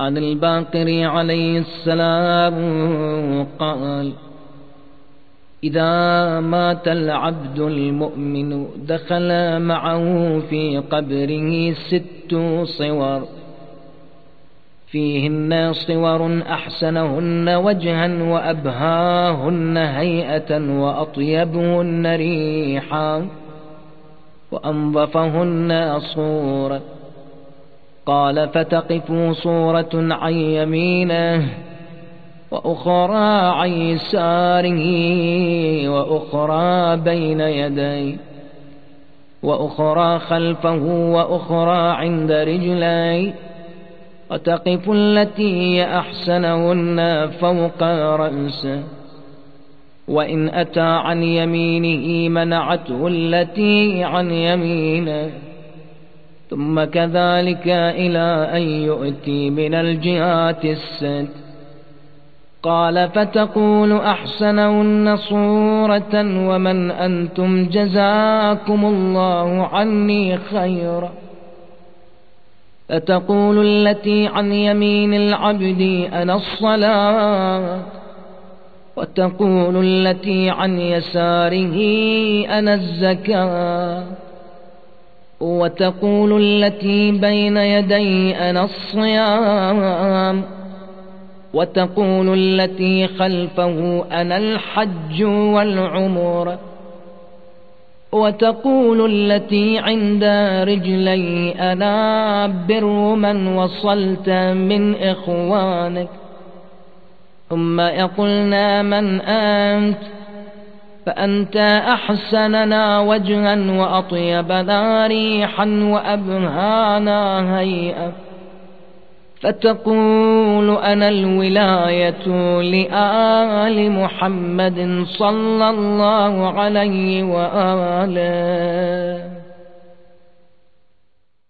عن الباقر عليه السلام قال إذا مات العبد المؤمن دخل معه في قبره ست صور فيهن صور أحسنهن وجها وأبهاهن هيئة وأطيبهن ريحا وأنظفهن صورة قال فتقف صورة عن يمينه وأخرى عن يساره وأخرى بين يديه وأخرى خلفه وأخرى عند رجليه وتقف التي أحسنهن فوق رأسه وإن أتى عن يمينه منعته التي عن يمينه ثم كذلك إلى أن يؤتي من الجهات الست. قال فتقول أحسنهن صورة ومن أنتم جزاكم الله عني خيرا. فتقول التي عن يمين العبد أنا الصلاة. وتقول التي عن يساره أنا الزكاة. وتقول التي بين يدي أنا الصيام. وتقول التي خلفه أنا الحج والعمر. وتقول التي عند رجلي أنا بر من وصلت من إخوانك. ثم يقولنا من أنت؟ فأنت أحسننا وجها وأطيبنا ريحا وأبهانا هيئة. فتقول أنا الولاية لآل محمد صلى الله عليه وآله.